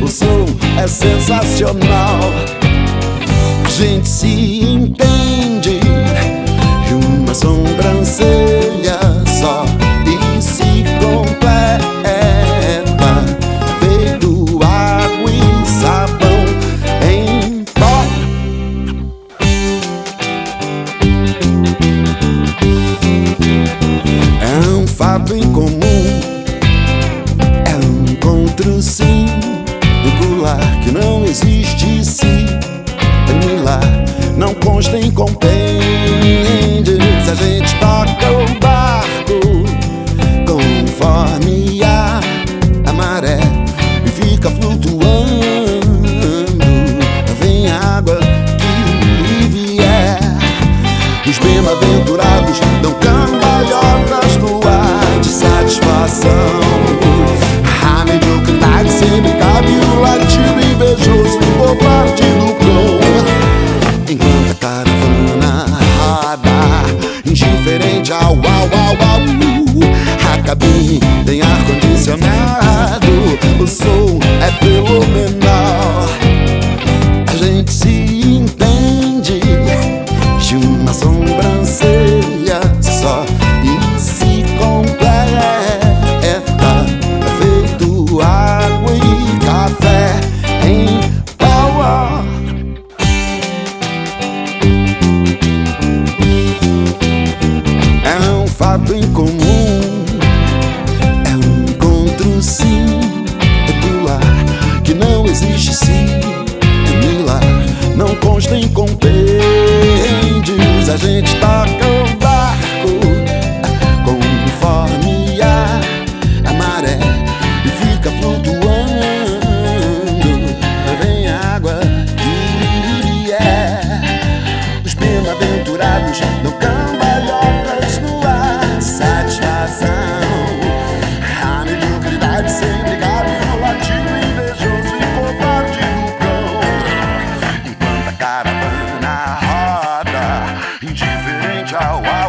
o som é sensacional. A gente se entende uma sobrancelha só e se completa feito água e sabão em pó. É um fato encontro sim singular que não existe sim, lá não consta em compêndios. A gente toca o barco conforme a, a maré e fica flutuando. Vem água que vier. Os bem-aventurados dão cambalhotas sempre cabe o latido e covarde do cão. Enquanto a caravana roda, indiferente ao au au au, a cabine tem ar-condicionado, o som é fenomenal. indiferente ao ar.